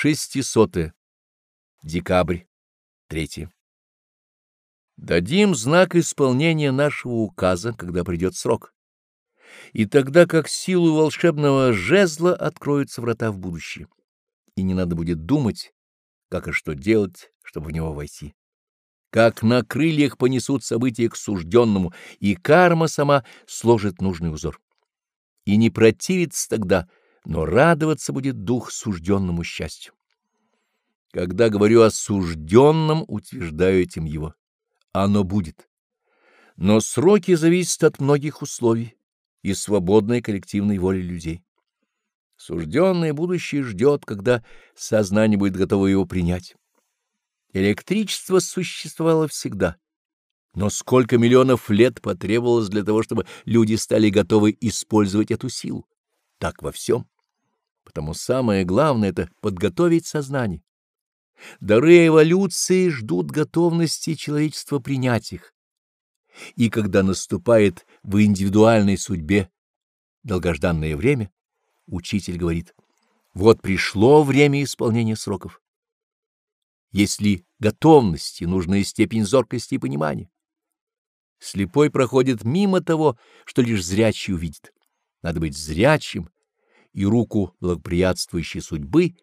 Шестисотое. Декабрь. Третье. Дадим знак исполнения нашего указа, когда придет срок. И тогда, как силу волшебного жезла, откроются врата в будущее. И не надо будет думать, как и что делать, чтобы в него войти. Как на крыльях понесут события к сужденному, и карма сама сложит нужный узор. И не противится тогда, но радоваться будет дух сужденному счастью. Когда говорю о сужденном, утверждаю этим его. Оно будет. Но сроки зависят от многих условий и свободной коллективной воли людей. Сужденное будущее ждет, когда сознание будет готово его принять. Электричество существовало всегда, но сколько миллионов лет потребовалось для того, чтобы люди стали готовы использовать эту силу? Так во всем. Потому самое главное — это подготовить сознание. Дары эволюции ждут готовности человечества принять их. И когда наступает в индивидуальной судьбе долгожданное время, учитель говорит, вот пришло время исполнения сроков. Если готовности, нужная степень зоркости и понимания. Слепой проходит мимо того, что лишь зрячий увидит. Надо быть зрячим и руку благоприятствующей судьбы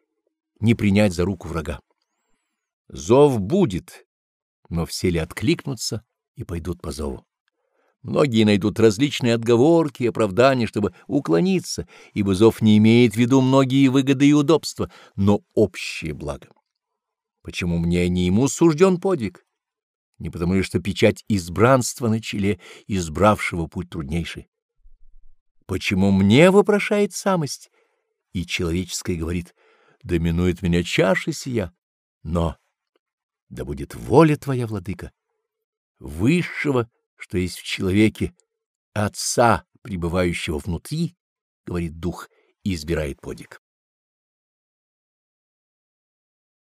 не принять за руку врага. Зов будет, но все ли откликнутся и пойдут по зову? Многие найдут различные отговорки и оправдания, чтобы уклониться, ибо зов не имеет в виду многие выгоды и удобства, но общее благо. Почему мне не ему сужден подвиг? Не потому ли, что печать избранства на челе, избравшего путь труднейший? Почему мне вопрошает самость? И человеческое говорит, доминует меня чаша сия, но да будет воля твоя, владыка, высшего, что есть в человеке, отца, пребывающего внутри, говорит дух, и избирает подвиг.